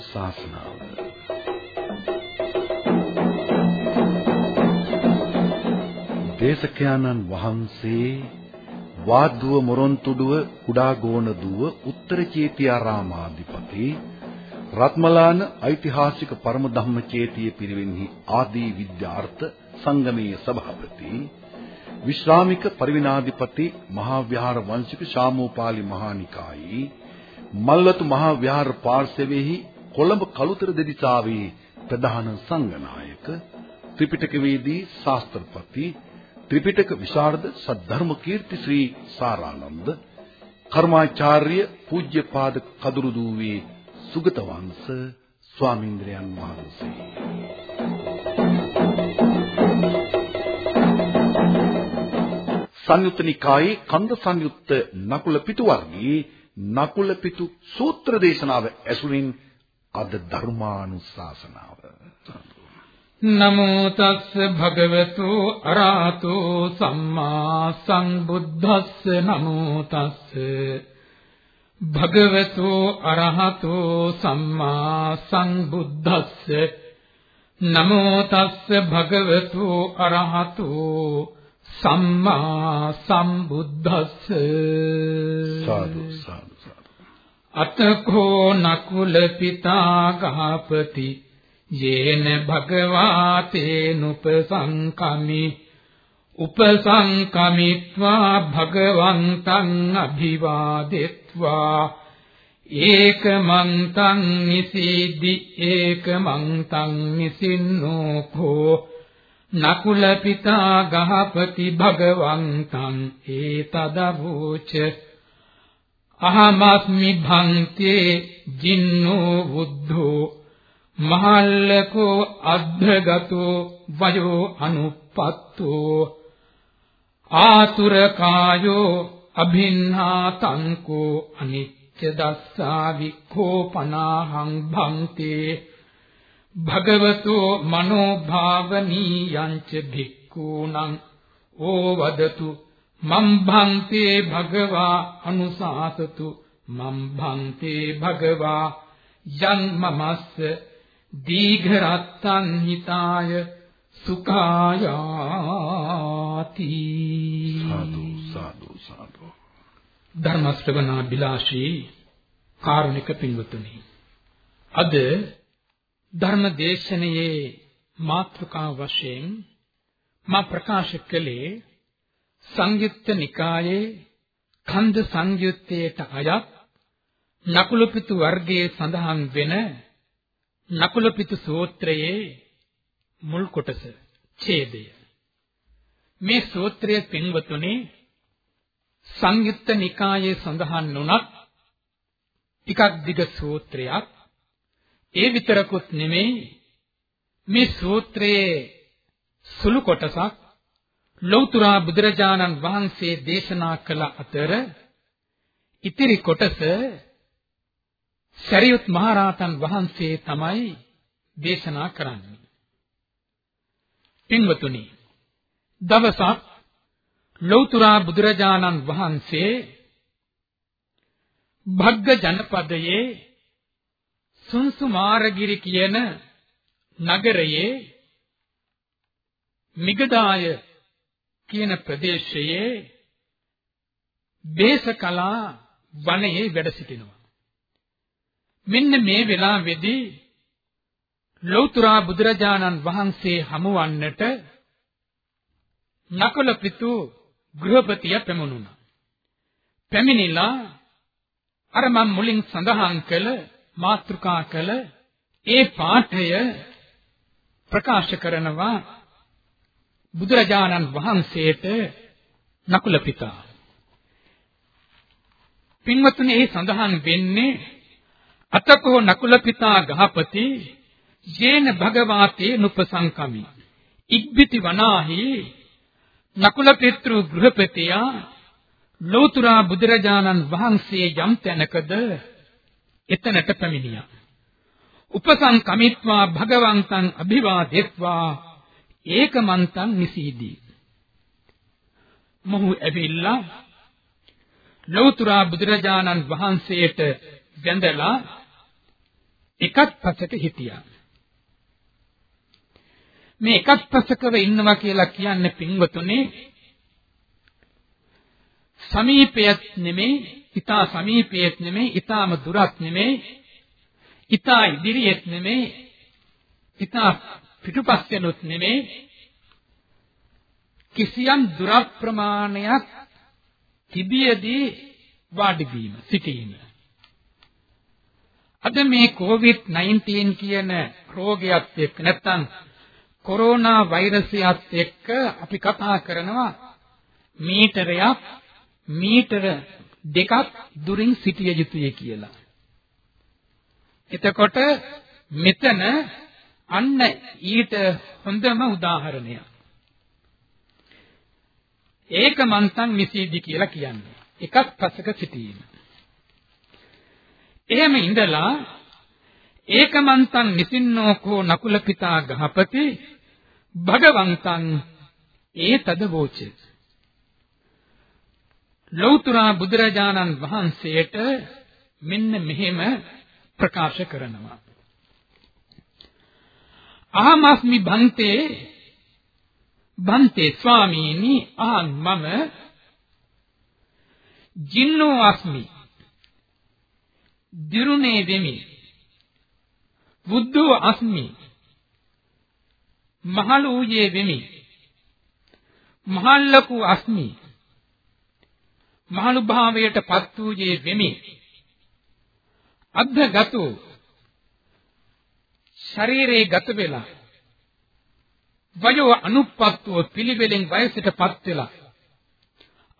ධර්මානුශාසනාව දේශකයන්න් වහන්සේ වාද්දුව මොරොන්තුඩුව කුඩාගෝණ දුව උත්තර චේතියාරාමාධිපති රත්මලාන ඓතිහාසික පරම ධම්මචේතිය පිරිවෙන්හි ආදී විද්‍යාර්ථ සංගමයේ සභාපති විශ්‍රාමික පරිවිනාධිපති මහා විහාර වංශික ශාමෝපාලි මහානිකායි මල්වතු මහා විහාර පාර්ශවයේහි කොළඹ කළුතර දෙදිසාවේ ප්‍රධාන සංඝනායක ත්‍රිපිටකවේදී ශාස්ත්‍රපති ත්‍රිපිටක විශාරද සද්ධර්ම කීර්ති ශ්‍රී සාරානන්ද කර්මාචාර්ය පූජ්‍යපාද කදුරු දූවේ සුගත වංශ ස්වාමීන්ද්‍රයන් වහන්සේ. සංයුත්ත නිකායේ කන්ද සංයුත්ත නකුල පිටු වර්ගයේ නකුල පිටු සූත්‍ර දේශනාව ඇසුරින් අද ධර්මානුශාසනාව. නමෝ තස්ස භගවතු අරහතෝ සම්මා සම්බුද්දස්ස. නමෝ තස්ස භගවතු අරහතෝ සම්මා සම්බුද්දස්ස. නමෝ තස්ස භගවතු අරහතෝ සම්මා සම්බුද්දස්ස. සාදු සාදු අතකෝ නකුල පිතා ගහපති යේන භගවාතේනුපසංකමි. උපසංකමිත්වා භගවන්තං අභිවාදෙත්වා. ඒකමන්තං නිසීදි ඒකමන්තං නිසින්නෝ කෝ නකුල පිතා ගහපති භගවන්තං ඒතදවෝච අහමස්මි භන්තේ ජින්නෝ බුද්ධෝ මහල්ලකෝ අද්ධගතෝ වයෝ අනුපත්තෝ ආතුර කායෝ අභින්නාතංකෝ අනිච්ච දස්සා වික්ඛෝපනාහං භන්තේ භගවතෝ මනෝ භාවනීයංච භික්ඛූණං ඕවදතු මම් භන්තේ භගවා අනුසාසතු මම් භන්තේ භගවා යං මමස්ස දීඝරත්තං හිතාය සුඛායාති. සාදු සාදු සාදු. ධර්ම ශ්‍රවණා බිලාශී කාරුණික පින්වතුනි අද ධර්ම දේශනයේ මාතෘකා වශයෙන් මා ප්‍රකාශ කළේ සංයුත්ත නිකායේ කන්ද සංයුත්තේට අයත් නකුලපිතු වර්ගයේ සඳහන් වෙන නකුලපිතු සූත්‍රයේ මුල් කොටස ඡේදය. මේ සූත්‍රය පින්වතුනි සංයුත්ත නිකායේ සඳහන් වුණත් ටිකක් දිග සූත්‍රයක්. ඒ විතරකුත් නෙමෙයි මේ සූත්‍රයේ සුළු කොටසක් ලෞතර බුදුරජාණන් වහන්සේ දේශනා කළ අතර ඉතිරි කොටස සරියුත් මහරහතන් වහන්සේ තමයි දේශනා කරන්නේ. පින්වතුනි, දවසක් ලෞතර බුදුරජාණන් වහන්සේ භග්ග ජනපදයේ සුන්සුමාරගිරි කියන නගරයේ මිගදාය කියන ප්‍රදේශයේ බේසකලා වනයේ වැඩ සිටිනවා. මෙන්න මේ වෙලාවේදී ලෞතර බුදුරජාණන් වහන්සේ හමුවන්නට නකල පිතු ගෘහපතිය පැමුණුණා. පැමිණිලා අර මම මුලින් සඳහන් කළ මාතෘකා කළ ඒ පාඨය ප්‍රකාශ කරනවා බුදුරජාණන් වහන්සේට නකුල පිතා. පින්වත්නි ඒ සඳහන් වෙන්නේ අතකෝ නකුල පිතා ගහපති යේන භගවාතේ නුපසංකමි. ඉබ්බිති වනාහි නකුල පිතෘ ගෘහපතියා ලෝතුරා බුදුරජාණන් වහන්සේ යම් තැනකද එතනට පැමිණියා. උපසංකමිත්වා භගවන්තං අභිවාදෙත්වා ඒකමන්තං නිසීදී මොහු ඇවිල්ලා ලෞතර බුදුරජාණන් වහන්සේට වැඳලා එකක් පසක හිටියා. මේ එකක් පසකව ඉන්නවා කියලා කියන්නේ පින්වතුනේ සමීපයත් නෙමෙයි, ඊටා සමීපයත් නෙමෙයි, ඊටාම දුරත් නෙමෙයි, ඊටා ඉදිරියෙත් නෙමෙයි, ඊටා පිටුපස්සෙනුත් නෙමෙයි. කිසියම් දුර ප්‍රමාණයක් තිබියදී වාඩි වීම සිටීම අද මේ COVID-19 කියන රෝගයත් එක්ක නැත්තම් කොරෝනා වෛරසයත් එක්ක අපි කතා කරනවා මීටරයක් මීටර දෙකක් දුරින් සිටිය යුතුය කියලා. එතකොට මෙතන අන්න ඊට හොඳම උදාහරණයක්. ඒක මන්තන් මිසීදි කියලා කියන්නේ. එකක් පසක සිටීම. එහෙම ඉඳලා ඒකමන්තං නිසින්නෝකෝ නකුල පිතා ගහපති භගවන්තං ඒතද වෝච ලෞතුරා බුදුරජාණන් වහන්සේට මෙන්න මෙහෙම ප්‍රකාශ කරනවා අහමස්මි බන්තේ බන්තේ ස්වාමීනි අහං මම ජින්නෝ අස්මි. දිරුනේ වෙමි බුද්ධෝ අස්මි. මහලු ඌයේ වෙමි මහල්ලකු අස්මි. මහලු භාවයට පත් වූයේ වෙමි අද්දගතෝ ශරීරේ ගත වෙලා වයෝ අනුප්පත්තෝ පිළිවෙලෙන් වයසටපත් වෙලා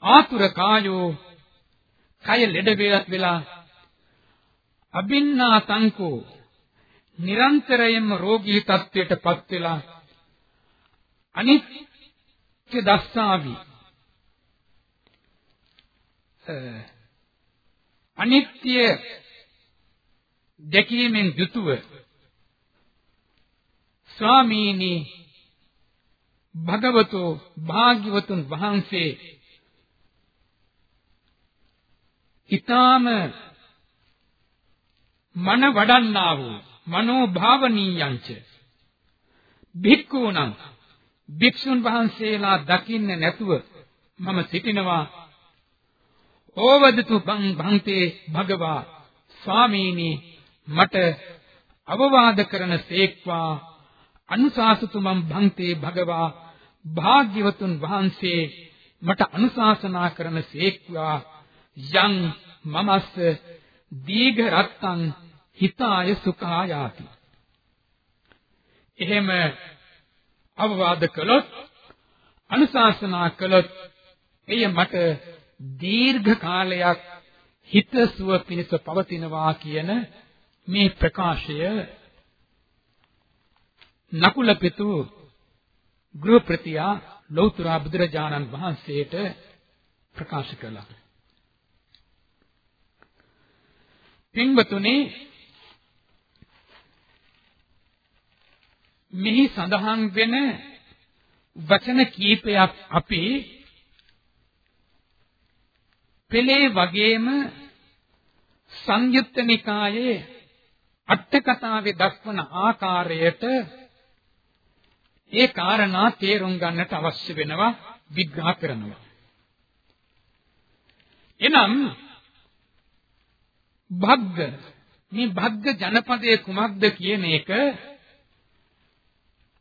ආතුර කායෝ කය ලෙඩ වෙලා අබින්නා තංකෝ නිරන්තරයෙන්ම රෝගී තත්ත්වයටපත් වෙලා අනිත්‍ය දස්සාවි. අනිත්‍ය දැකීමෙන් යුතුව ස්වාමීනි භගවතෝ භාග්‍යවතුන් වහන්සේ ඊටාම මන වඩන්නා වූ මනෝ භාවනීයංච භික්ඛූණං භික්ෂුන් වහන්සේලා දකින්නේ නැතුව මම සිටිනවා. ඕවදතු බං භන්තේ භගවා ස්වාමීනි මට අවවාද කරන සේක්වා අනුශාසතුමන් භන්තේ භගවා භාග්‍යවතුන් වහන්සේ මට අනුශාසනා කරන සේක්වා යං මමස්ස දීඝ රත්තං හිතාය සුඛායාති. එහෙම අවවාද කළොත් අනුශාසනා කළොත් එය මට දීර්ඝ කාලයක් හිත සුව පිණිස පවතිනවා කියන මේ ප්‍රකාශය නකුල පිතු ගෘහප්‍රතියා ලෞතර බුදුරජාණන් වහන්සේට ප්‍රකාශ කළා. පින්වතුනි මෙහි සඳහන් වෙන වචන කීපයක් අපි පෙළේ වගේම සංයුත්ත නිකායේ අට කතාවේ දක්වන ආකාරයට ඒ කාරණා තේරුම් ගන්නට අවශ්‍ය වෙනවා විග්‍රහ කරනවා. එනම් භග්ග මේ භග්ග ජනපදයේ කුමක්ද කියන එක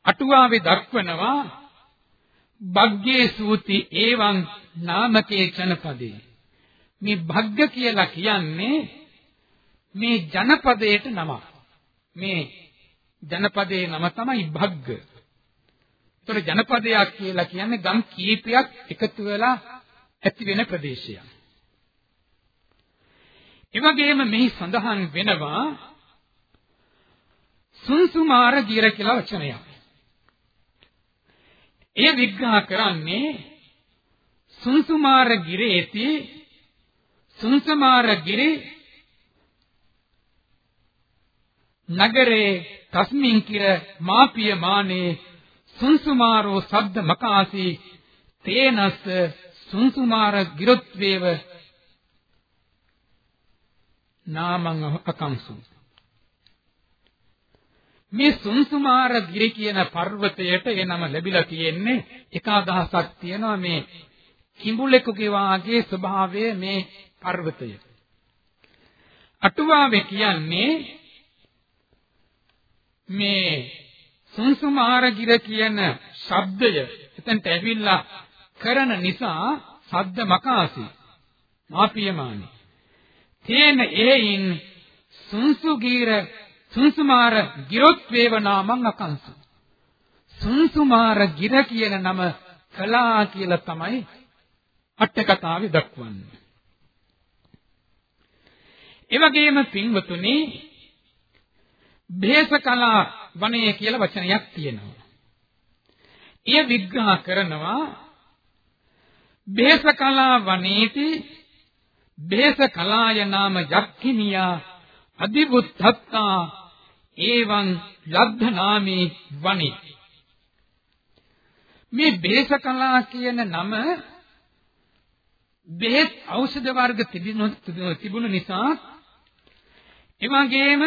අටුවාවේ දක්වනවා භග්ගේ සූති එවං නාමකේ ජනපදේ. මේ භග්ග කියලා කියන්නේ මේ ජනපදයට නම මේ ජනපදයේ නම තමයි භග්ග. ඒතර ජනපදයක් කියලා කියන්නේ ගම් කීපයක් එකතු වෙලා ඇති වෙන ප්‍රදේශයක්. ඒ වගේම මෙහි සඳහන් වෙනවා සුන්සුමාර ගිර කියලා වචනයක්. එය විග්‍රහ කරන්නේ සුන්සුමාර ගිරේති සුන්සුමාර ගිරේ නගරේ තස්මින් කිර මාපිය මානේ සුන්සුමාරෝ සබ්ද මකාසී තේනස් සුන්සුමාර ගිරොත්වේව නාමං අකංසු මේ සුන්සුමාර ගිරි කියන පර්වතයට ඒ නම ලැබිලා තියෙන්නේ එක අදහසක් තියෙනවා මේ කිඹුලෙකුගේ වාගේ ස්වභාවය මේ පර්වතය. අටුවාවේ කියන්නේ මේ සුන්සුමාරගිර කියන ශබ්දය එතනට ඇවිල්ලා කරන නිසා සද්ද මකාසි. මාපියමානි තේන එයින් සුන්සුගීර සුන්සුමාර ගිරොත් වේවනාමං අකංසු. සුන්සුමාර ගිර කියන නම කලා කියලා තමයි අට කතාවේ දක්වන්නේ. ඒ වගේම පින්වතුනි බේසකලා වනය කියලා වචනයක් තියෙනවා. එය විග්‍රහ කරනවා බේසකලා වනේති බේසකලාය නාම යක්ඛිනියා අදිබුද්ධත්තා එවං ලබ්ධනාමේ වනි මේ බේසකලා කියන නම බෙහෙත් ඖෂධ වර්ග තිබුණු නිසා එවැගේම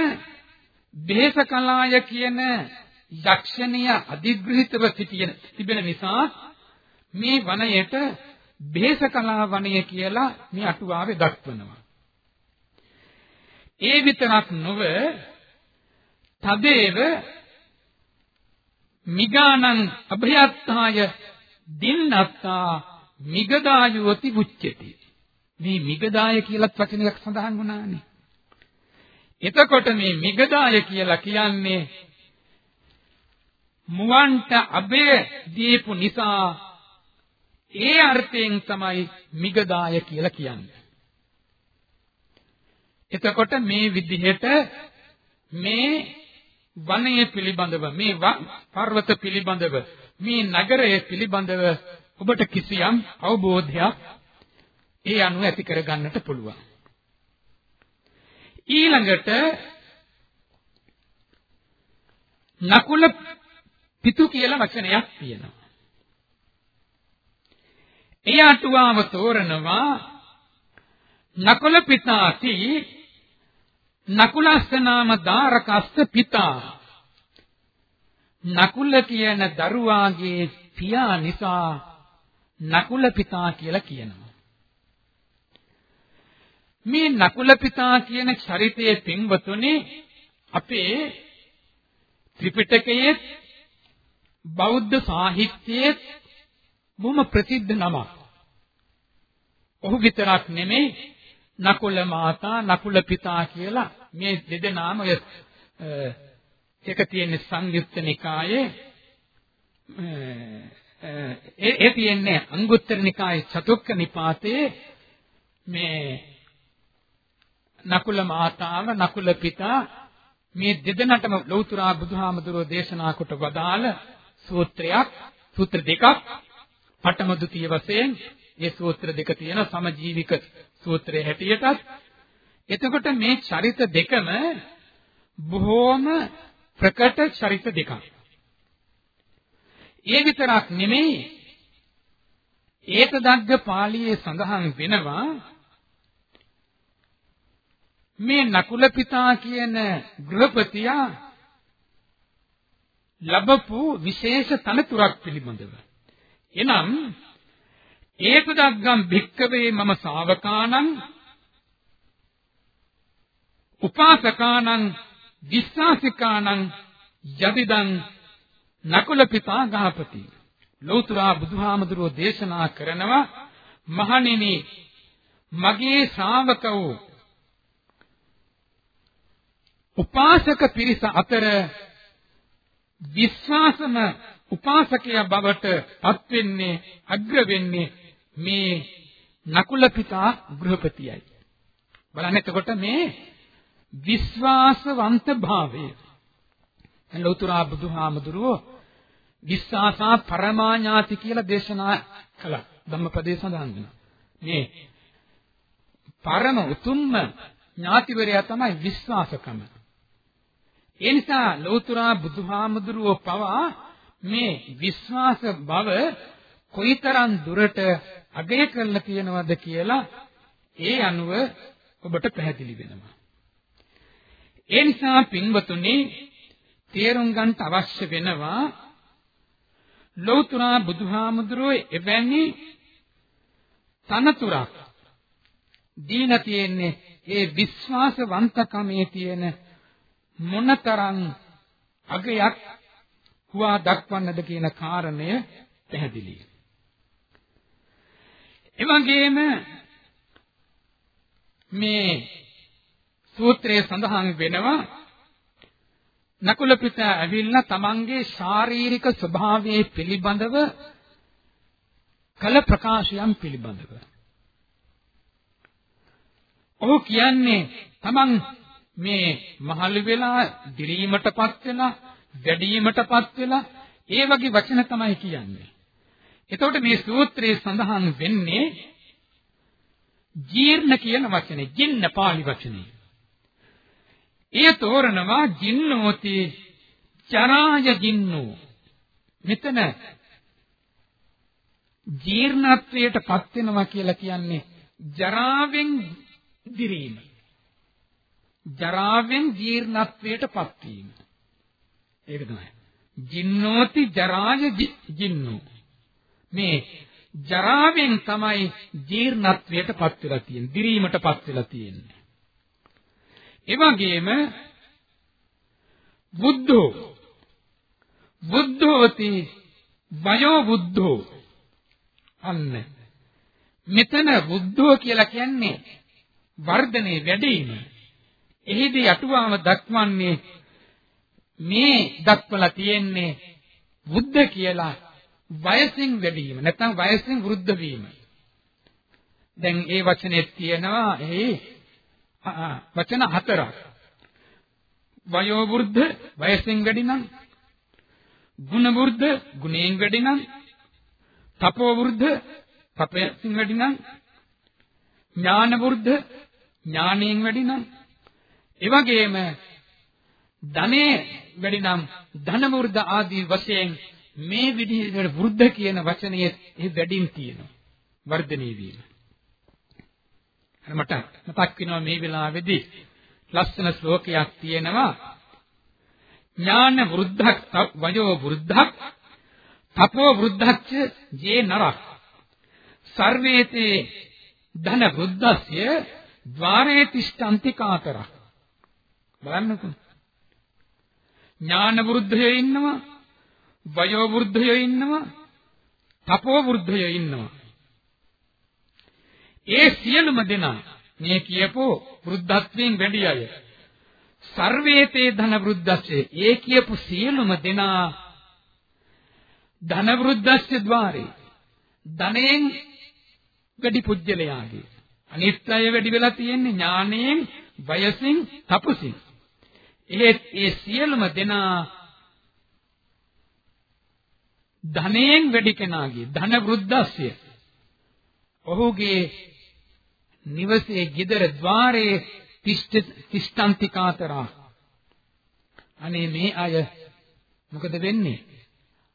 බේසකලාය කියන යක්ෂණිය අධිග්‍රහිතව සිටින තිබෙන නිසා මේ වනයේට බේසකලා වනය කියලා මේ අටුවාවේ දක්වනවා. ඒ විතරක් නොව තදේව මිගානං අභයත්තාය දින්නත්තා මිගදායෝති මුච්චති මේ මිගදාය කියලත් වචනයක් සඳහන් වුණානේ එතකොට මේ මිගදාය කියලා කියන්නේ මුවන්ට අබේ දීපු නිසා ඒ අර්ථයෙන් තමයි මිගදාය කියලා කියන්නේ. එතකොට මේ විදිහට මේ වනය පිළිබඳව මේ පර්වත පිළිබඳව මේ නගරය පිළිබඳව ඔබට කිසියම් අවබෝධයක් ඒ අනුව ඇති කරගන්නට පුළුවන්. ඊළඟට නකුල පිතු කියලා වචනයක් තියෙනවා. එය අටුවාව තෝරනවා නකුල පිතාති නකුලස්ස නාම දාරකස්ස පිතා නකුල කියන දරුවාගේ පියා නිසා නකුල පිතා කියලා කියනවා. මේ නකුල පිතා කියන චරිතයේ පින්වතුනි අපේ ත්‍රිපිටකයේ බෞද්ධ සාහිත්‍යයේ බොහොම ප්‍රසිද්ධ නමක්. ඔහු විතරක් නෙමෙයි නකුල මාතා නකුල පිතා කියලා මේ දෙදෙනාම ඔය ඒක තියෙන සංයුක්ත නිකායේ ඒ ඒ තියෙන්නේ අංගුත්තර නිකායේ චතුක්ක නිපාතයේ මේ නකුල මාතාව නකුල පිතා මේ දෙදෙනාටම ලෞතුරා බුදුහාමදුරෝ දේශනා කොට වදාළ සූත්‍රයක් සූත්‍ර දෙකක් පඨම ද්විතීය වශයෙන් මේ සූත්‍ර දෙක තියෙන සමජීවික සූත්‍රයේ හැටියටත් එතකොට මේ චරිත දෙකම බොහෝම ප්‍රකට චරිත දෙකක්. ඒ විතරක් නෙමෙයි ඒතදග්ග පාළියේ සඳහන් වෙනවා මේ නකුල පිතා කියන ගෘහපතියා ලැබපු විශේෂ තනතුරක් පිළිබඳව. එනම් ඒකදග්ගම් භික්කවේ මම ශාවකානං උපාසකානං විස්සාසිකානං යදිදං නකුල පිතා ගහපති ලෞතුරා බුදුහාමදුරෝ දේශනා කරනවා මහණෙනි මගේ ශ්‍රාවකවෝ උපාසක පිරිස අතර විශ්වාසම උපාසකයා බවට පත් වෙන්නේ අග්‍ර වෙන්නේ මේ නකුල පිතා ගෘහපතියයි. බලන්න එතකොට මේ විශ්වාසවන්ත භාවය. ලෞතුරා බුදුහාමුදුරුවෝ විශ්වාසා පරමාඥාති කියලා දේශනා කළා. ධම්මපදයේ සඳහන් වෙනවා. මේ පරම උතුම්ම ඥාතිවරයා තමයි විශ්වාසකම. ඒ නිසා ලෞතුරා බුදුහාමුදුරුවෝ පවා මේ විශ්වාස බව කොයිතරම් දුරට අගය කරලා තියෙනවද කියලා ඒ අනුව ඔබට පැහැදිලි වෙනවා. ඒ නිසා පින්වතුනි තේරුම් ගන්න අවශ්‍ය වෙනවා ලෞතර බුදුහාමුදුරුවෝ එවැනි තනතුරක් දීලා තියෙන්නේ ඒ විශ්වාසවන්තකමේ තියෙන මොනතරම් අගයක් හුවා දක්වන්නද කියන කාරණය පැහැදිලියි. එවැගේම මේ සූත්‍රයේ සඳහන් වෙනවා නකුල පිතා ඇවිල්ලා තමන්ගේ ශාරීරික ස්වභාවයේ පිළිබඳව කල ප්‍රකාශයන් පිළිබඳව ඔහු කියන්නේ තමන් මේ මහලු වෙලා දිරීමටපත් වෙලා වැඩිවීමටපත් වෙලා ඒ වගේ වචන තමයි කියන්නේ. එතකොට මේ සූත්‍රයේ සඳහන් වෙන්නේ ජීර්ණ කියන වචනේ, ජින්න පාලි වචනේ. ඒ තෝරනවා ජින්නෝති චරාය ජින්නෝ. මෙතන ජීර්ණත්වයට පත් වෙනවා කියලා කියන්නේ ජරාවෙන් දිරීම. ජරාවෙන් ජීර්ණත්වයට පත් වීම. ඒක තමයි. ජින්නෝති ජරාය ජින්නෝ. මේ ජරාවෙන් තමයි ජීර්ණත්වයට පත් වෙලා තියෙන්නේ. දිරීමට පත් වෙලා තියෙන්නේ. ඒ වගේම බුද්ධෝ බුද්ධෝති වයෝ බුද්ධෝ අන්න මෙතන බුද්ධෝ කියලා කියන්නේ වර්ධනේ වැඩිම එහිදී අටුවාම දක්වන්නේ මේ දක්වලා තියෙන්නේ බුද්ධ කියලා වයසින් වැඩි වීම නැත්නම් වයසින් වෘද්ධ වීම. දැන් ඒ වචනේ තියෙනවා එහි වචන හතරක්. වයෝ වෘද්ධ වයසින් වැඩි නම් ගුණ වෘද්ධ ගුණයෙන් වැඩි නම් තපෝ වෘද්ධ තපයෙන් වැඩි නම් ඥාන වෘද්ධ ඥානයෙන් වැඩි නම් ඒ වගේම ධනේ වැඩි නම් ධන වෘද්ධ ආදී වශයෙන් මේ විදිහට වෘද්ධ කියන වචනයේ ඒ වැඩිම තියෙනවා. වර්ධනීය වීම. මට මතක් වෙනවා මේ වෙලාවේදී ලස්සන ශ්ලෝකයක් තියෙනවා. ඥාන වෘද්ධක් වයෝ වෘද්ධක් තපෝ වෘද්ධච්ච ජේ නරක්. සර්වේතේ ධන වෘද්ධස්ය ద్వාරේ තිෂ්ඨන්ති කාතරක්. බලන්නකෝ. ඥාන වෘද්ධයෝ ඉන්නවා වයෝ වෘද්ධයෝ ඉන්නවා තපෝ වෘද්ධයෝ ඉන්නවා. ඒ සියලුම දෙනා මේ කියපෝ වෘද්ධත්වයෙන් වැඩි අය සර්වේතේ ධන වෘද්ධස්සේ ඒ කියපු සියලුම දෙනා ධන වෘද්ධස්සේ ద్వාරේ ධනෙන් වැඩි පුජ්‍යලයාගේ. අනිත් අය වැඩි වෙලා තියෙන්නේ ඥාණයෙන් වයසින් තපසින්. එහෙත් ඒ සියලුම දෙනා ධනයෙන් වැඩි කෙනාගේ ධන වෘද්ධස්ය ඔහුගේ නිවසේ গিදර ద్వාරයේ තිස්තන්තිකාතරා අනේ මේ අය මොකද වෙන්නේ?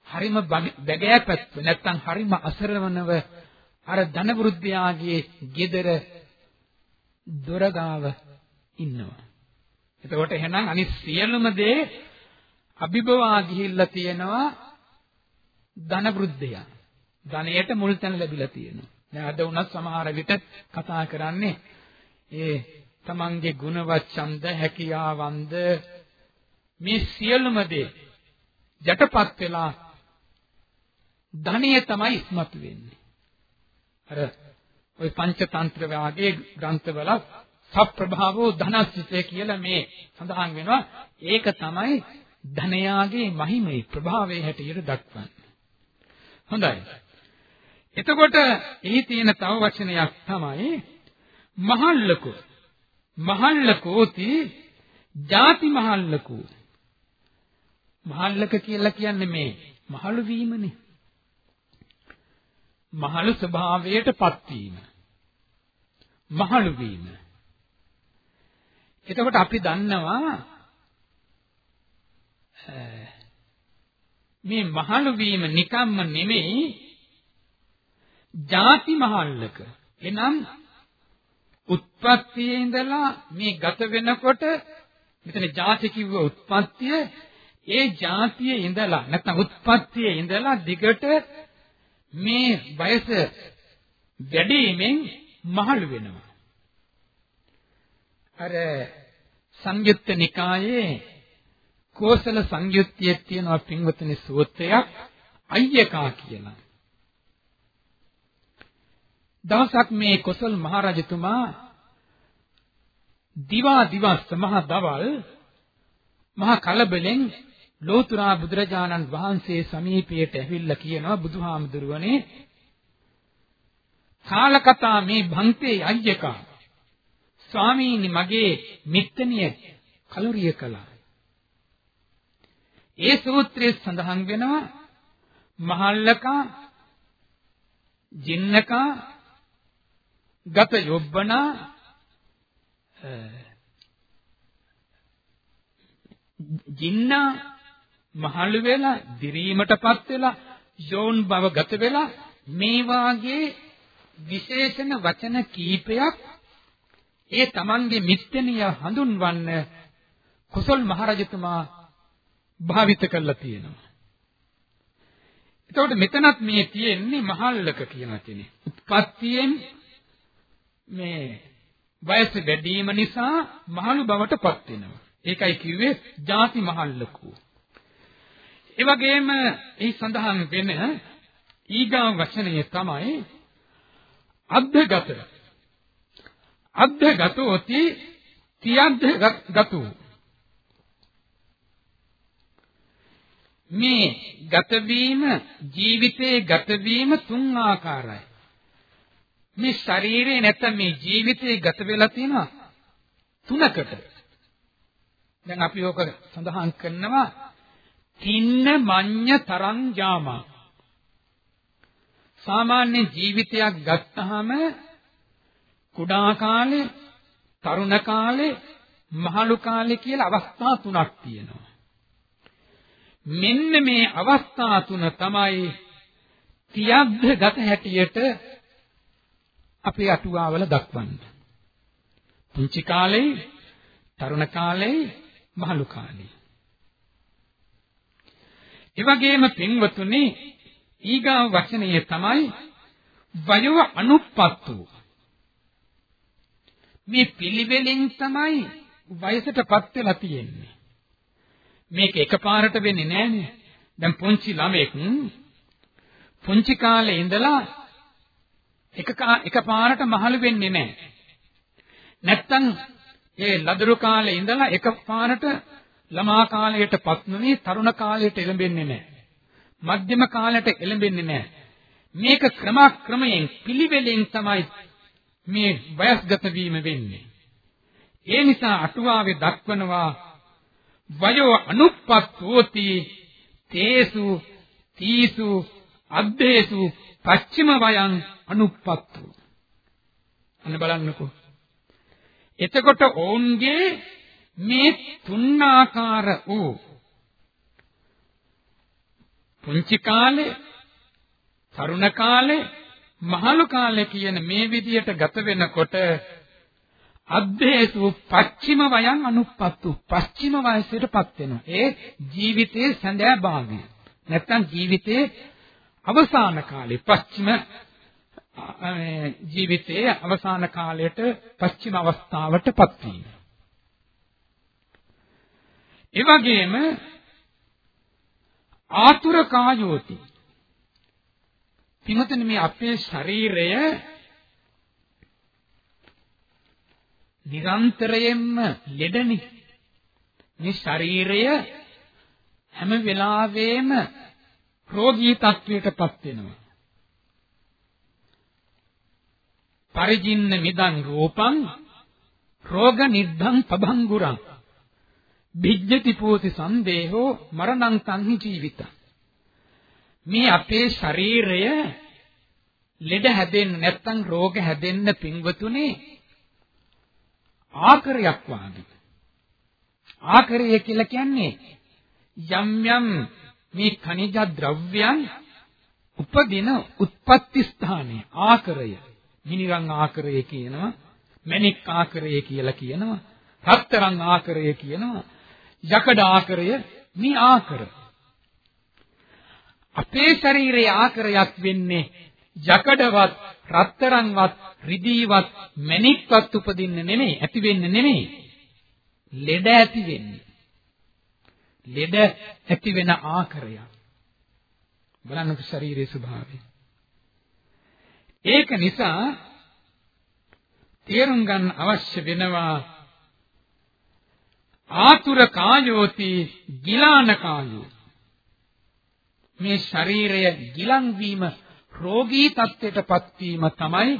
හරිම බැගෑපත් නැත්තම් හරිම අසරණවනව අර ධන වෘද්ධයාගේ গিදර දොරගාව ඉන්නවා. එතකොට එහෙනම් අනිත් සියලුම දේ අභිභවා ගිහිල්ලා තියෙනවා ධන වෘද්ධය. ධනයට මුල් තැන ලැබිලා තියෙනවා. දැන් අද උනත් සමහර විට කතා කරන්නේ ඒ තමන්ගේ ගුණවත් ඡන්ද හැකියාවන්ද මේ සියලුම දේ යටපත් වෙලා ධනිය තමයි ඉස්මතු වෙන්නේ. අර ওই පංචතන්ත්‍ර වාගේ ග්‍රන්ථවල සප්‍රභාවෝ ධනස්සිතේ කියලා මේ සඳහන් වෙනවා. ඒක තමයි ධනයාගේ මහිමේ ප්‍රභාවයේ හැටියට දක්වන්නේ. හොඳයි. එතකොට එහි තියෙන තව වචනයක් තමයි මහල්ලකෝ. මහල්ලකෝති ಜಾති මහල්ලකෝ. මහල්ලක කියලා කියන්නේ මේ මහලු වීමනේ. මහලු ස්වභාවයටපත් වීම. මහලු වීම. එතකොට අපි දන්නවා මේ මහලු වීම නිකම්ම නෙමෙයි ಜಾති මහල්ලක. එනම් උත්පත්තියේ ඉඳලා මේ ගත වෙනකොට මෙතන ಜಾති කිව්ව උත්පත්තිය ඒ ಜಾතියේ ඉඳලා නැත්නම් උත්පත්තියේ ඉඳලා දිගට මේ වයස වැඩිමෙන් මහලු වෙනවා. අර සංයුත්ත නිකායේ කෝසල සංයුත්තියේ තියෙනවා පින්වතුනි සූත්‍රයක් අය්‍යකා කියලා. දවසක් මේ කොසල් මහරජතුමා දිවා දිවස් මහ දවල් මහ කලබලෙන් ලෝතුරා බුදුරජාණන් වහන්සේ සමීපයට ඇවිල්ලා කියනවා බුදුහාමුදුරුවනේ කාලකතා මේ භන්තේ අය්‍යකා ස්වාමීනි මගේ මිත්තනිය කලුරිය කළා. ඒ සූත්‍රයේ සඳහන් වෙනවා මහල්ලකා ජින්නකා ගත යොබ්බනා ජින්නා මහලු වෙලා දිරීමටපත් වෙලා යෝන් බව ගත වෙලා මේ වාගේ විශේෂණ වචන කීපයක් ඒ තමන්ගේ මිත්‍යනිය හඳුන්වන්න කුසල් මහරජතුමා භාවිත කරලා තියෙනවා. එතකොට මෙතනත් මේ තියෙන්නේ මහල්ලක කියන කෙනේ. උත්පත්තියෙන් මේ වයස වැඩිම නිසා මහලු බවටපත් වෙනවා. ඒකයි කිව්වේ ಜಾති මහල්ලකෝ. ඒ වගේම එහි සඳහන් වෙන ඊගා වචනය තමයි අබ්ධගත. අබ්ධගතෝති තියබ්ධගතෝ. මේ ගත වීම ජීවිතයේ ගත වීම තුන් ආකාරයි. මේ ශරීරේ නැත්නම් මේ ජීවිතේ ගත වෙලා තියෙනවා තුනකට. දැන් අපි ඕක සඳහන් කරනවා තින්න මඤ්ඤ තරං ජාමා. සාමාන්‍ය ජීවිතයක් ගත්තාම කුඩා කාලේ, තරුණ කාලේ, මහලු කාලේ කියලා අවස්ථා තුනක් තියෙනවා. මෙන්න මේ අවස්ථා තුන තමයි තියබ්බ ගත හැටියට අපේ අටුවාවල දක්වන්නේ. පුංචි කාලේ, තරුණ කාලේ, මහලු කාලේ. ඒ වගේම පින්වතුනි ඊගා වචනය තමයි වයෝ අනුප්පත්තු. මේ පිළිවෙලින් තමයි වයසටපත් වෙලා තියෙන්නේ. මේක එකපාරට වෙන්නේ නෑනේ. දැන් පුංචි ළමෙක් පුංචි කාලේ ඉඳලා එක එකපාරට මහලු වෙන්නේ නැහැ. නැත්තම් ඒ ලදරු කාලේ ඉඳලා එකපාරට ළමා කාලයටපත් නොවි තරුණ කාලයට එළඹෙන්නේ නැහැ. මධ්‍යම කාලයට එළඹෙන්නේ නැහැ. මේක ක්‍රමක්‍රමයෙන් පිළිවෙලින් තමයි මේ වයස්ගත වීම වෙන්නේ. ඒ නිසා අටුවාවේ දක්වනවා වයෝ අනුප්පත්තෝති තේසු තීසු අබ්බේසු පච්චිම වයං අනුප්පත්තු. අන්න බලන්නකෝ. එතකොට ඔවුන්ගේ මේ තුන්ආකාර වූ පුංචි කාලේ තරුණ කාලේ මහලු කාලේ කියන මේ විදියට ගත වෙනකොට අබ්බේසු පච්චිම වයන් අනුප්පත්තු පච්චිම වයසටපත් වෙනවා ඒ ජීවිතයේ සඳහා භාගය නැත්තම් ජීවිතයේ අවසාන කාලේ පස්චිම ජීවිතයේ අවසාන කාලයට පස්චිම අවස්ථාවටපත් වීම. ඒ වගේම ආතුර කායෝති. පින්වතුනි මේ අපේ ශරීරය නිරන්තරයෙන්ම ලෙඩනි. මේ ශරීරය හැම වෙලාවෙම රෝගී තත්වයකටපත් වෙනවා. පරිජින්න මිදං රූපං රෝග නිද්ධං පබංගුරං විජ්ජති පෝති සන්දේහෝ මරණං තන්හි ජීවිත මේ අපේ ශරීරය ලෙඩ හැදෙන්න නැත්නම් රෝග හැදෙන්න පින්වතුනේ ආකරයක් වාගේ. ආකරය කියලා කියන්නේ යම් යම් මේ ಖನಿජ ද්‍රව්‍යයන් උපදින උත්පත්ති ස්ථානය ආකරය. මිනිරන් ආකරය කියනවා මණික් ආකරය කියලා කියනවා රත්තරන් ආකරය කියනවා යකඩ ආකරය මේ ආකර. අපේ ශරීරයේ ආකරයක් වෙන්නේ යකඩවත් රත්තරන්වත් රිදීවත් මණික්වත් උපදින්න නෙමෙයි ඇති වෙන්න නෙමෙයි. ලෙඩ ඇති වෙන්නේ. ලෙඩ ඇති වෙන ආකාරය බලන්නක ශරීරයේ ස්වභාවය. ඒක නිසා තේරුම් ගන්න අවශ්‍ය වෙනවා ආතුර කායෝති ගිලාන කායෝ. මේ ශරීරය ගිලන් වීම රෝගී තත්ත්වයටපත් වීම තමයි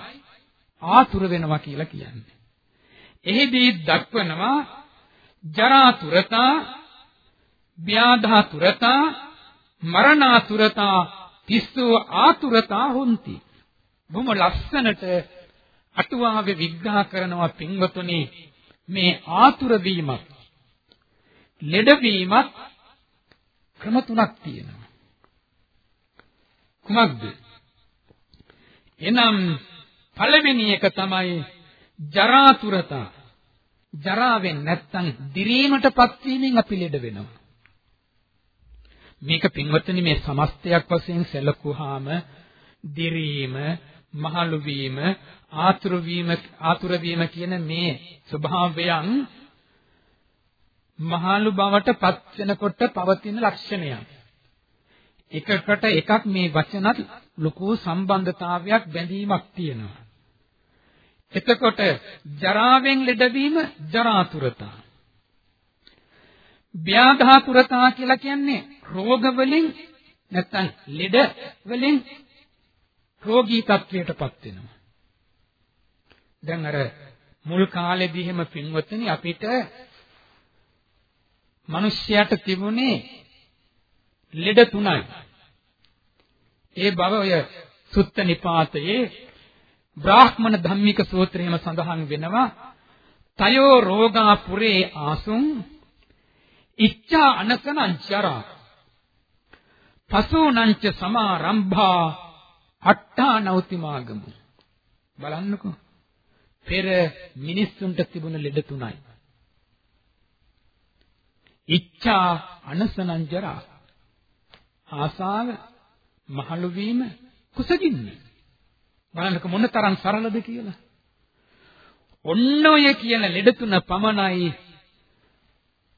ආතුර වෙනවා කියලා කියන්නේ. එහිදී දක්වනවා ජරාතුරතා, ව්‍යාධාතුරතා, මරණාතුරතා, තිස්සෝ ආතුරතා හොಂತಿ. බොහොම ලස්සනට අටුවාවේ විග්‍රහ කරනවා පින්වතුනි මේ ආතුර වීමක් ලෙඩ වීමක් ක්‍රම තුනක් තියෙනවා. කුමක්ද? එනම් පළවෙනි එක තමයි ජරාතුරතා. ජරාවෙන් නැත්තම් දිරීමටපත් වීමෙන් අපි ලෙඩ වෙනවා. මේක පින්වත්නි මේ සමස්තයක් වශයෙන් සැලකුවාම දිරීම, මහලු වීම, ආතුර වීම, ආතුර වීම කියන මේ ස්වභාවයන් මහලු බවට පත් වෙනකොට පවතින ලක්ෂණයක්. එකකට එකක් මේ වචනත් ලොකු සම්බන්ධතාවයක් බැඳීමක් තියෙනවා. එතකොට ජරාවෙන් ලෙඩවීම ජරාතුරතා. ව්‍යාධාතුරතා කියලා කියන්නේ රෝග වලින් නැත්තම් ලෙඩ වලින් රෝගී තත්වයටපත් වෙනවා. දැන් අර මුල් කාලේදී එහෙම පින්වත්නි අපිට මිනිස්යාට තිබුණේ ලෙඩ තුනයි. ඒ බව ඔය සුත්ත නිපාතයේ බ්‍රාහ්මණ ධම්මික සූත්‍රයේම සඳහන් වෙනවා. තයෝ රෝගා පුරේ ආසුං ඉච්ඡා අනසනං චරා පසෝනංච සමාරම්භා අට්ඨා නෞතිමාගමු බලන්නකෝ. පෙර මිනිස්සුන්ට තිබුණ ලෙඩ තුනයි. ඉච්ඡා අනසනං ජරා. ආසාව මහලු වීම කුසගින්න. බලන්නක මොන තරම් සරලද කියලා. ඔන්න ඔය කියන ලෙඩ තුන පමණයි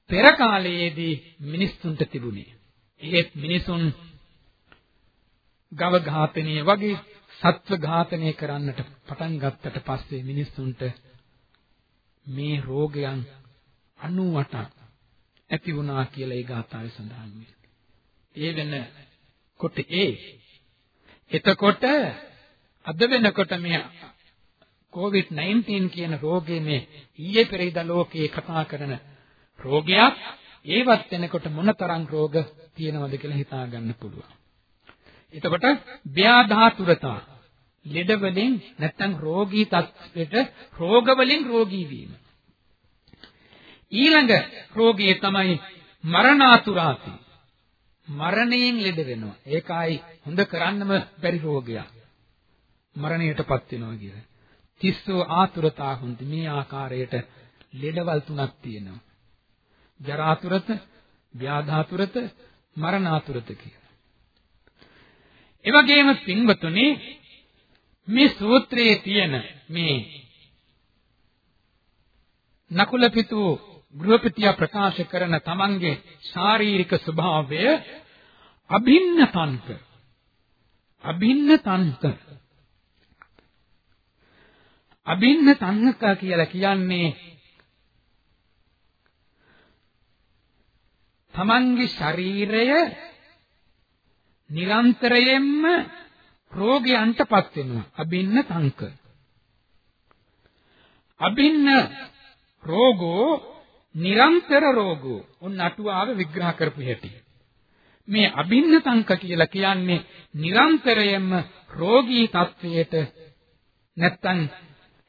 පෙර කාලයේදී මිනිස්සුන්ට තිබුණේ. ඒත් මිනිසුන් ගව ඝාතනය වගේ සත්ව ඝාතනය කරන්නට පටන් ගත්තට පස්සේ මිනිස්සුන්ට මේ රෝගයන් 98ක් ඇති වුණා කියලා ඒ ගාථාවේ සඳහන් වෙනවා. ඒ වෙන කොට ඒ එතකොට අද වෙනකොට මේ COVID-19 කියන රෝගේ මේ ඊයේ පෙරේදා ලෝකේ කතා කරන රෝගයක් ඒවත් වෙනකොට මොනතරම් රෝග තියෙනවද කියලා හිතා ගන්න පුළුවන්. එතකොට ව්‍යාධාතුරතා ලෙඩ වලින් නැත්නම් රෝගී තත්ත්වයට රෝග වලින් රෝගී වීම. ඊළඟ රෝගය තමයි මරණාතුරාති. මරණයෙන් ලෙඩ වෙනවා. ඒකයි හොඳ කරන්නම බැරි රෝගයක්. මරණයටපත් වෙනවා කියලා. තිස්සෝ ආතුරතා හොඳ මේ ආකාරයට ලෙඩවල් තුනක් තියෙනවා. ජරාතුරත, ව්‍යාධාතුරත, මරණාතුරත කියලා. ඒ වගේම පින්වතුනි මේ සූත්‍රයේ තියෙන මේ නකුල පිටු ගෘහපතියා ප්‍රකාශ කරන තමන්ගේ ශාරීරික ස්වභාවය අභින්න තන්ත අභින්න තන්ත අභින්න තන්නක කියලා කියන්නේ තමන්ගේ ශරීරය නිරන්තරයෙන්ම රෝගයන්ටපත් වෙනවා. අභින්න තංක අභින්න රෝගෝ නිරන්තර රෝගෝ ඔන්න අටුවාව විග්‍රහ කරපු හැටි මේ අභින්න තංක කියලා කියන්නේ නිරන්තරයෙන්ම රෝගී තත්වයට නැත්තම්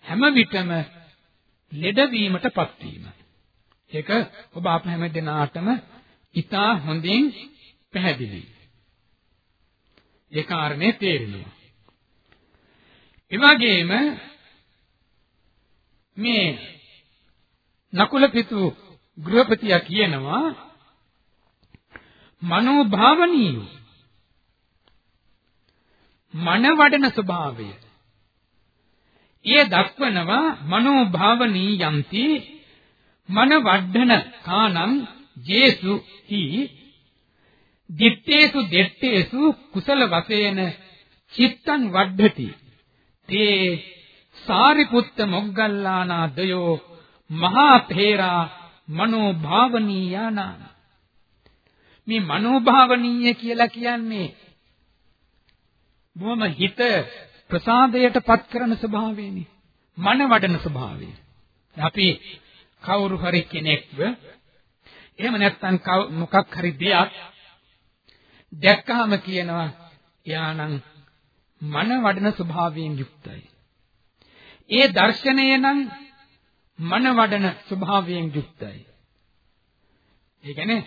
හැම විටම ලෙඩවීමටපත් වීම. ඒක ඔබ අප හැම දිනාටම ඉතා හොඳින් පැහැදිලි. ඒ කාරණේ තේරෙනවා. ඒ වගේම මේ නකුල පිතු ගෘහපතියා කියනවා මනෝභාවනීය මන වඩන ස්වභාවය. එය දක්වනවා මනෝභාවනීයන්ති මන වඩන කානම් ජේසු හි දිත්තේසු දෙත්තේසු කුසල වශයෙන් චිත්තං වඩ්ඩති. තේ සාරිපුත්ත මොග්ගල්ලානා දයෝ මහා තේරා මනෝභාවනීයනා මේ මනෝභාවනීය කියලා කියන්නේ බොහොම හිත ප්‍රසාදයට පත් කරන ස්වභාවයනේ. මන වඩන ස්වභාවය. අපි කවුරු හරි කෙනෙක්ව එහෙම නැත්නම් මොකක් හරි දෙයක් දැක්කහම කියනවා යානම් මන වඩන ස්වභාවයෙන් යුක්තයි. ඒ දර්ශනය නම් මන වඩන ස්වභාවයෙන් යුක්තයි. ඒ කියන්නේ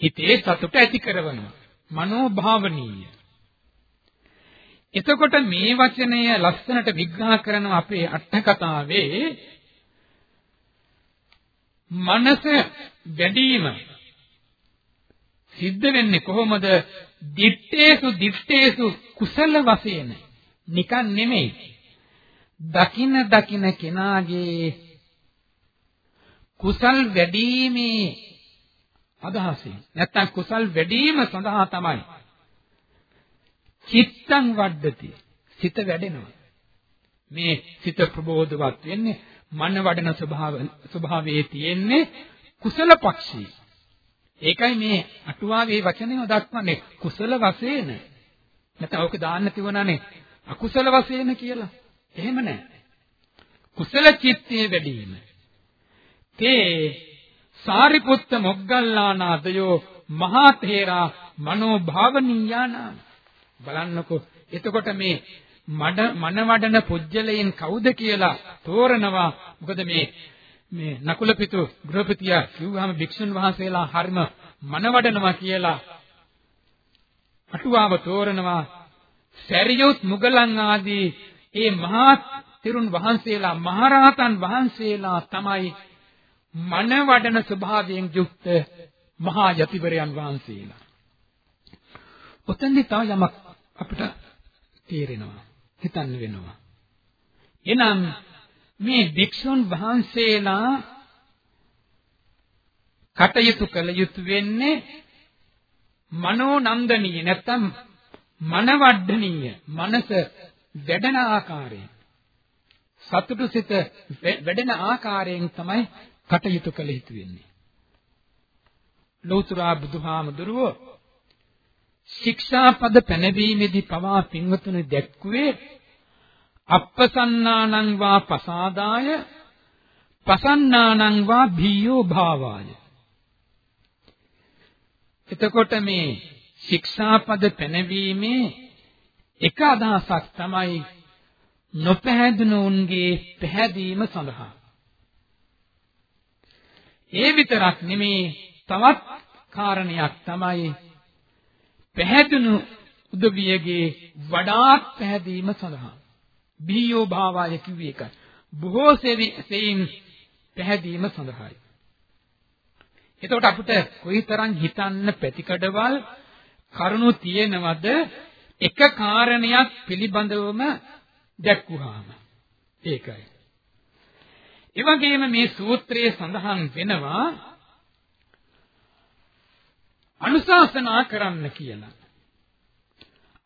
හිතේ සතුට ඇති කරනවා. මනෝභාවනීය. එතකොට මේ වචනය ලස්සනට විග්‍රහ කරන අපේ අට කතාවේ මනස වැඩිම සිද්ධ වෙන්නේ කොහොමද? දිත්තේසු දිත්තේසු කුසල වශයෙන් නිකන් නෙමෙයි. දකින දකින කෙනාගේ කුසල් වැඩිීමේ අදහසින් නැත්තම් කුසල් වැඩිම සඳහා තමයි චිත්තං වඩ්ඩති සිත වැඩෙනවා. මේ සිත ප්‍රබෝධවත් වෙන්නේ මන වඩන ස්වභාව ස්වභාවයේ තියෙන්නේ කුසල පක්ෂී. ඒකයි මේ අටුවාවේ වචනය දක්වන්නේ කුසල වශයෙන්. නැත්නම් ඕක දාන්න තිබුණානේ අකුසල වශයෙන් කියලා. එහෙම නැහැ. කුසල චිත්තයේ වැඩි වීම. තේ සාරිපුත්ත මොග්ගල්ලානාදයෝ මහා තේරා මනෝ භාවනීයානා බලන්නකෝ එතකොට මේ මඩ මනවඩන පුජ්‍යලයන් කවුද කියලා තෝරනවා මොකද මේ මේ නකුලපිතු ගෘහපතිය කිව්වහම භික්ෂුන් වහන්සේලා හරිම මනවඩනවා කියලා අටුවාව තෝරනවා සැරියොත් මුගලන් ආදී ඒ මහා තිරුන් වහන්සේලා මහරහතන් වහන්සේලා තමයි මනවඩන ස්වභාවයෙන් යුක්ත මහා යතිවරයන් වහන්සේලා. ඔතෙන්දි තව යමක් අපිට තේරෙනවා හිතන්න වෙනවා. එනම් මේ භික්ෂුන් වහන්සේලා කටයුතු කළ යුතු වෙන්නේ මනෝනන්දනීය නැත්තම් මනවඩ්ඩනීය මනස වැඩෙන ආකාරයෙන් සතුටු සිත වැඩෙන ආකාරයෙන් තමයි කටයුතු කළ යුතු වෙන්නේ. ලෝතුරා බුදුහාමුදුරුවෝ ශික්ෂාපද පැනවීමේදී පවා පින්වතුනි දැක්කුවේ අප්පසන්නානං වා පසාදාය පසන්නානං වා භීයෝ භාවාය. එතකොට මේ ශික්ෂාපද පැනවීමේ එක අදහසක් තමයි නොපැහැදුණුන්ගේ පැහැදීම සඳහා ඒ විතරක් නෙමේ තවත් කාරණයක් තමයි පැහැදුණු උදවියගේ වඩාත් පැහැදීම සඳහා බිහියෝ භාවය කිව්වේ එකයි. බොහෝ සෙයින් පැහැදීම සඳහායි. එතකොට අපිට කොයිතරම් හිතන්න පැතිකඩවල් කරුණු තියෙනවද එක කාරණයක් පිළිබඳවම දැක්වුවාම ඒකයි. ඒ වගේම මේ සූත්‍රයේ සඳහන් වෙනවා අනුශාසනා කරන්න කියලා.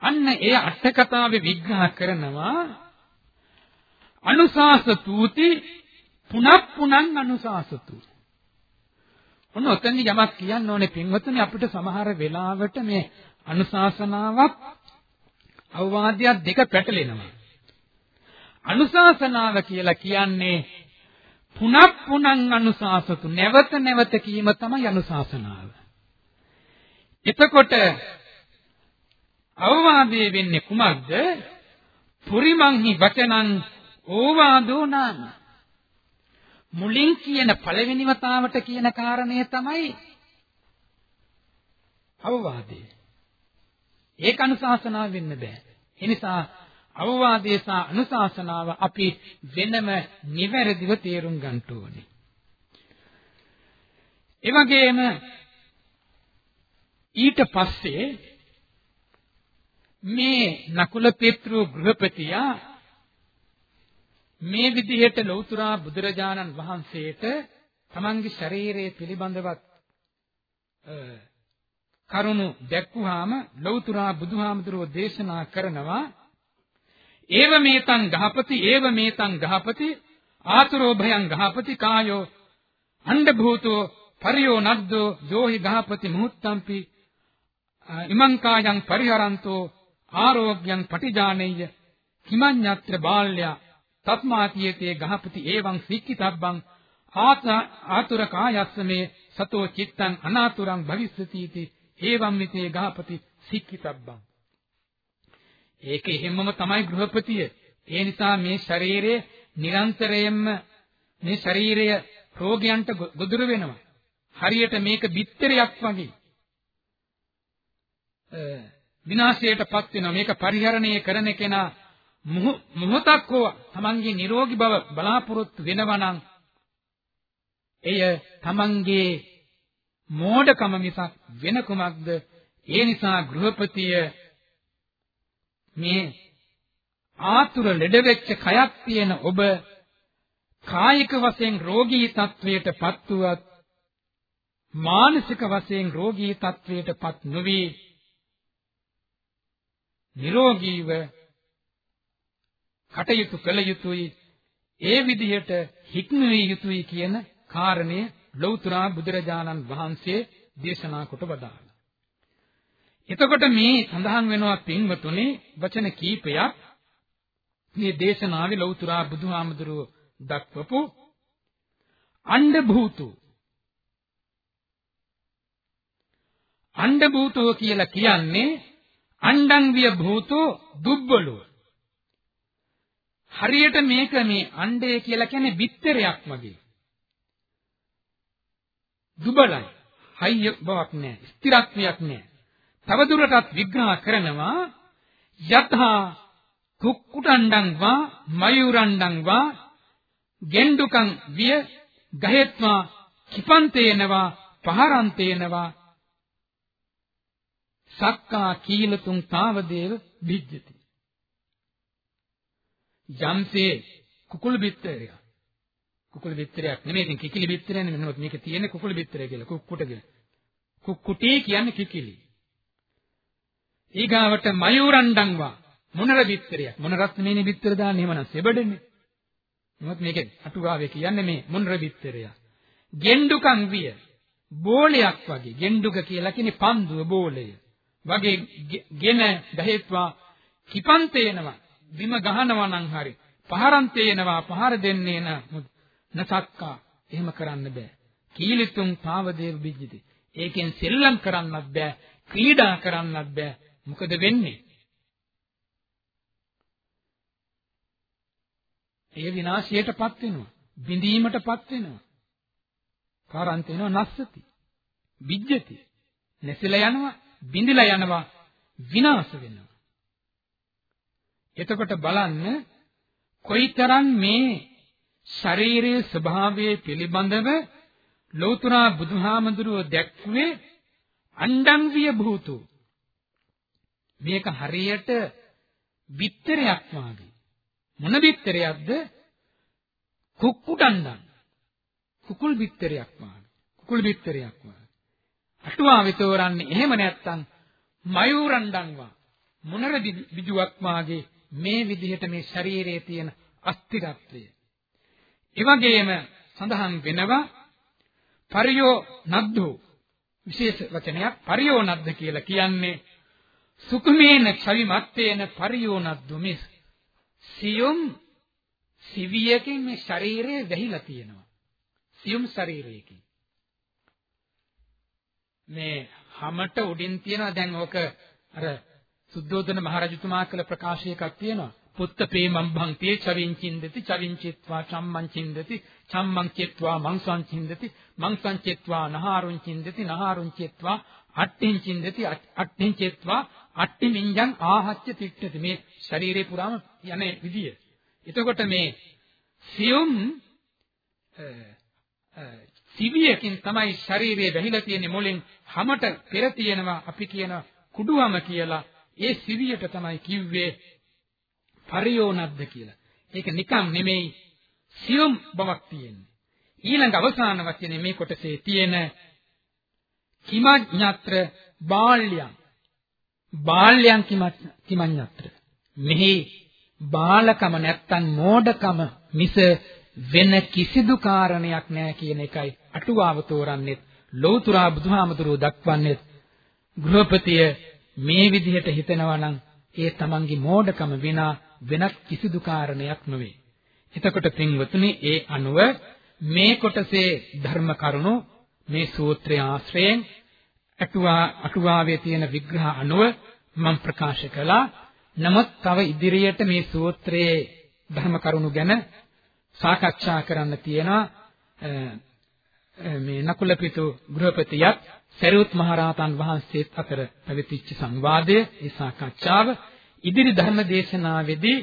අන්න ඒ අට කතාවේ විග්‍රහ කරනවා අනුශාසතුති පුනක් පුනං අනුශාසතු. ඔන්න ඔතෙන්දි යමක් කියන්න ඕනේ පින්වතුනි අපිට සමහර වෙලාවට මේ අනුශාසනාවක් අවවාදයක් දෙක පැටලෙනවා. අනුශාසනාව කියලා කියන්නේ පුනක් පුනං අනුශාසතු නැවත නැවත කීම තමයි අනුශාසනාව. එතකොට අවවාදයේ වෙන්නේ කුමක්ද? පුරිමංහි වචනං ඕවාදෝ නාම මුලින් කියන පළවෙනි වතාවට කියන කාරණය තමයි අවවාදය. ඒක අනුශාසනාව වෙන්න බෑ. ඒ නිසා අවවාදය සහ අනුශාසනාව අපි වෙනම නිවැරදිව තේරුම් ගන්න ඕනේ. ඒ වගේම ඊට පස්සේ මේ නකුල පෙත්‍ර ගෘහපතියා මේ විදිහට ලෞතර බුදුරජාණන් වහන්සේට තමන්ගේ ශරීරයේ පිළිබඳවත් කරුණු දැක්වුවාම ලෞතර බුදුහාමුදුරුවෝ දේශනා කරනවා ඒව මේතං ගහපති ඒව මේතං ගහපති ආතුරෝ භයං ගහපති කායෝ අණ්ඩ භූතෝ පරියෝ නද්දෝ යෝහි ගහපති මුහුත්තම්පි ඉමං කායං පරිහරන්තෝ ආරෝග්‍යං පටිජානෙය්‍ය කිමඤ්ඤත්‍ර බාල්‍ය තත්මාතියතේ ගහපති එවං සික්කිතබ්බං ආතුර කායස්සමේ සතෝ චිත්තං අනාතුරං භවිස්සති इति එවං මිතේ ගහපති සික්කිතබ්බං. ඒක එහෙමම තමයි ගෘහපතිය. ඒ නිසා මේ ශරීරයේ නිරන්තරයෙන්ම මේ ශරීරය රෝගයන්ට ගොදුරු වෙනවා. හරියට මේක බිත්තරයක් වගේ. විනාශයටපත් වෙනවා. මේක පරිහරණය කරන කෙනා මොහොතක් හෝ තමන්ගේ නිරෝගී බව බලාපොරොත්තු වෙනවා නම් එය තමන්ගේ මෝඩකම මිසක් වෙන කුමක්ද? ඒ නිසා ගෘහපතිය මේ ආතුර ලෙඩ වෙච්ච කයක් තියෙන ඔබ කායික වශයෙන් රෝගී තත්වයටපත් වුවත් මානසික වශයෙන් රෝගී තත්වයටපත් නොවි. නිරෝගීව කටයුතු කළ යුතුයි. ඒ විදිහට හික්මවිය යුතුයි කියන කාරණය ලෞතර බුදුරජාණන් වහන්සේ දේශනා කොට වදාළා. එතකොට මේ සඳහන් වෙනවා පින්වතුනි වචන කීපයක් මේ දේශනාවේ ලෞතර බුදුහාමුදුරුව දක්වපු අණ්ඩ භූතු අණ්ඩ භූතෝ කියලා කියන්නේ අණ්ඩං විය භූතෝ දුබ්බලෝ හරියට මේක මේ අණ්ඩය කියලා කියන්නේ බිත්තරයක් වගේ. දුබලයි. හයිය බවක් නැහැ. ස්ථිරත්වයක් නැහැ. තවදුරටත් විග්‍රහ කරනවා යතහා කුක්කුටණ්ඩං වා මයුරණ්ඩං වා ගෙන්ඩුකං විය ගහෙත්වා කිපන්තේනවා පහරන්තේනවා සක්කා කීලතුන් තාවදේව විජ්ජති යම්සේ කුකුළු බිත්තරයක් කුකුළු බිත්තරයක් නෙමෙයි. ඉතින් කිකිලි බිත්තරනේ නමුත් මේක තියෙන්නේ කුකුළු බිත්තරය කියලා කුක්කුට කියලා. කුක්කුටි කියන්නේ කිකිලි. ඊගාවට මයූරණ්ඩං වා මොනර බිත්තරයක්? මොනරත් නෙමෙයි බිත්තර දාන්නේ? එහෙමනම් සෙබඩනේ. නමුත් මේකේ අටුවාවේ කියන්නේ මේ මොනර බිත්තරය ගෙන්ඩුකං විය. බෝලයක් වගේ. ගෙන්ඩුක කියලා කියන්නේ පන්දුව බෝලය. වගේ ගෙන ගහෙත්වා කිපන්තේනවා. බිම ගහනවා නම් හරි. පහරන් තේනවා පහර දෙන්නේ නසක්කා. එහෙම කරන්න බෑ. කීලිතුම් පාවදේව බිජ්ජති. ඒකෙන් සෙල්ලම් කරන්නත් බෑ ක්‍රීඩා කරන්නත් බෑ. මොකද වෙන්නේ? ඒ විනාශයටපත් වෙනවා. බිඳීමටපත් වෙනවා. කාරන්ත වෙනවා නස්සති. බිජ්ජති. නැසලා යනවා බිඳිලා යනවා විනාශ වෙනවා. එතකොට බලන්න කොයිතරම් මේ ශරීරයේ ස්වභාවය පිළිබඳව ලෞතර බුදුහාමුදුරුව දැක්ුවේ අණ්ඩංගිය භූතු මේක හරියට බිත්තරයක් වාගේ. මොන බිත්තරයක්ද? කුක්කුඩණ්ඩන් කුකුල් බිත්තරයක් වාගේ. කුකුල් බිත්තරයක් වාගේ. අටුවාවේ තෝරන්නේ එහෙම නැත්තම් මයූරණ්ඩන් වා. මොනර බිජුවක් වාගේ මේ විදිහට මේ ශරීරයේ තියෙන අස්තිරත්වය. ඒ වගේම සඳහන් වෙනවා පරියෝ නද්දෝ විශේෂ වචනයක් පරියෝ නද්ද කියලා කියන්නේ සුකුමේන චවිමත්තේන පරියෝ නද්දු මිස් සියුම් සිවියකින් මේ ශරීරය වැහිලා තියෙනවා. සියුම් ශරීරයකින්. මේ හැමට උඩින් තියෙනවා දැන් ඕක අර සුද්ධෝදන මහරජතුමා කළ ප්‍රකාශයකක් තියෙනවා. පුත්ත ප්‍රේමං භංතේ චවින් චින්දති චවින් චිත්වා චම්මං චින්දති චම්මං චිත්වා මංසං චින්දති මංසං චිත්වා නහාරුං චින්දති නහාරුං චිත්වා අට්ඨින් චින්දති අට්ඨින් චිත්වා අට්ඨි මිඤ්ඤං ආහච්ච තිට්ඨති මේ ශරීරේ පුරාම යන්නේ විදිය. එතකොට මේ සියුම් සිවියකින් තමයි ශරීරයේ වැහිලා තියෙන්නේ මුලින් හැමට පෙර තියෙනවා අපි කියන කුඩුවම කියලා. ඒ සිවියට තමයි කිව්වේ පරියෝනද්ද කියලා. ඒක නිකම් නෙමෙයි සියුම් බවක් තියෙන්නේ. ඊළඟ අවසාන වචනේ මේ කොටසේ තියෙන කිමඤ්ඤත්‍ර බාල්‍යං බාල්‍යං කිමඤ්ඤත්‍ර මෙහි බාලකම නැත්තම් මෝඩකම මිස වෙන කිසිදු කාරණයක් නැහැ කියන එකයි අටුවාව තෝරන්නේ ලෞතුරා බුදුහාමතුරු දක්වන්නේ ගෘහපතිය මේ විදිහට හිතනවා නම් ඒ තමන්ගේ මෝඩකම විනා වෙනත් කිසිදු කාරණයක් නොවේ. එතකොට පින්වතුනි ඒ අනුව මේ කොටසේ ධර්ම කරුණු මේ සූත්‍රය ආශ්‍රයෙන් අටුවා අටුවාවේ තියෙන විග්‍රහ අනුව මම ප්‍රකාශ කළා. නමුත් තව ඉදිරියට මේ සූත්‍රයේ ධර්ම කරුණු ගැන සාකච්ඡා කරන්න තියෙනවා. මේ නකුලපිතු ගෘහපතියත් සරියුත් මහරහතන් වහන්සේත් අතර පැවතිච්ච සංවාදය ඒ සාකච්ඡාව ඉදිරි ධර්ම දේශනාවේදී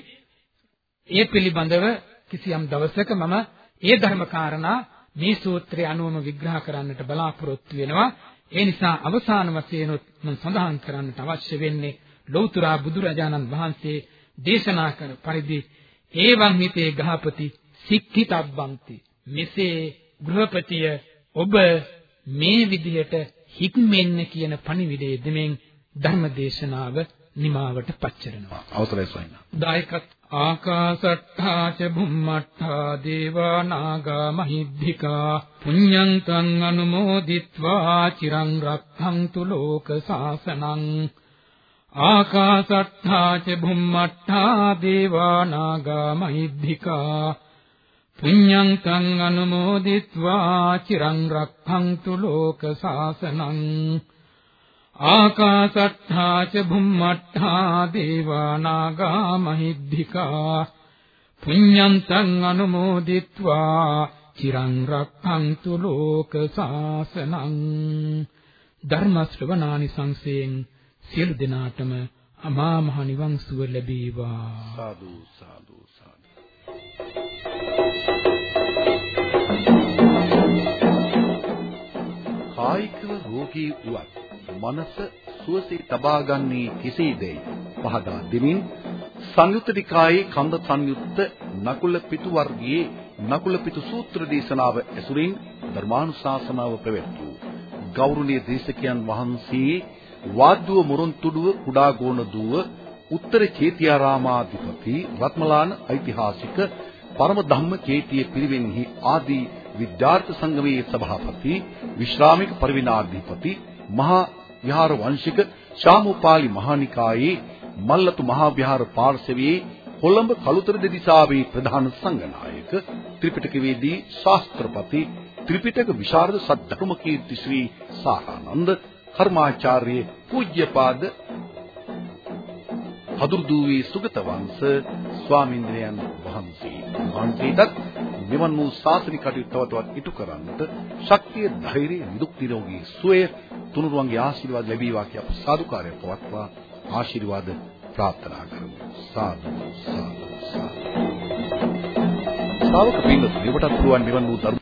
ඒ පිළිබඳව කිසියම් දවසක මම ඒ ධර්ම කාරණා මේ සූත්‍රයේ අනුවම විග්‍රහ කරන්නට බලාපොරොත්තු වෙනවා. ඒ නිසා අවසාන වශයෙන් මම සඳහන් කරන්නට අවශ්‍ය වෙන්නේ ලෞතර බුදුරජාණන් වහන්සේ දේශනා කරන පරිදි ඒවං හිතේ ගහපති සික්ඛිතබ්බන්ති මෙසේ ගෘහපතිය ඔබ මේ විදිහට හික්මෙන්න කියන පණිවිඩය දෙමින් ධර්ම දේශනාව නිමාවට පච්චරනවා. අවසරයි ස්වාමීන් වහන්සේ. දායකත් ආකාසට්ඨා ච බුම්මට්ඨා දේවා නාග මහිද්దికා පුඤ්ඤන්තං අනුමෝදිත්වා චිරං රක්ඛන්තු ලෝක සාසනං ආකාසට්ඨා ච බුම්මට්ඨා දේවා නාග මහිද්దికා පුඤ්ඤන්තං අනුමෝදිත්වා චිරං රක්ඛන්තු ලෝක සාසනං ආකාසට්ඨා ච භුම්මට්ඨා දේවා නාග මහිද්దికා පුඤ්ඤං තං අනුමෝදිත්වා චිරං රක්ඛන්තු ලෝක සාසනං ධර්ම ශ්‍රවණානි සංසයෙන් සියලු දෙනාටම අමා මහ නිවන් සුව ලැබේවා. සාදු සාදු සාදු. කායිකව රෝගී වුවත් මනස සුවසේ තබා ගන්නේ කෙසේදයි පහදා දෙමින් සංයුත්ත නිකායේ කන්ද සංයුත්ත නකුල පිටු වර්ගයේ නකුල පිටු සූත්‍ර දේශනාව ඇසුරින් ධර්මානුශාසනාව පැවැත්වූ ගෞරවනීය දේශකයන් වහන්සේ වාද්දුව මුරුන්තුඩුව කුඩාගෝණ දුව උත්තර චේතියාරාමාධිපති රත්මලාන ඓතිහාසික පරම ධම්ම චේතිය පිරිවෙන්හි ආදී විද්‍යාර්ථ සංගමයේ සභාපති විශ්‍රාමික පරිවිනාධිපති මහා විහාර වංශික ශාමුපාලි මහානිකායේ මල්ලතු මහා විහාර පාර්ශවයේ කොළඹ කළුතර දෙදිසාවේ ප්‍රධාන සංඝනායක ත්‍රිපිටකවේදී ශාස්ත්‍රපති ත්‍රිපිටක විශාරද සද්ධර්ම කීර්ති ශ්‍රී සාරානන්ද කර්මාචාර්ය පූජ්‍යපාද හදුරුදුවේ සුගත වංශ ස්වාමීන්ද්‍රයන් වහන්සේ. වහන්සේටත් මෙවන් වූ ශාසනික කටයුතු තව තවත් ඉටු කරන්නට ශක්තිය ධෛර්යය නිදුක් නිරෝගී සුවය තුනුරුවන්ගේ ආශිර්වාද ලැබීවා කිය අප සාදුකාරය පවත්වා ආශිර්වාද ප්‍රාර්ථනා කරමු සාදු සාදු සාදු. ශ්‍රාවක පින්වත් දෙවටත් පුළුවන් මෙවන් වූ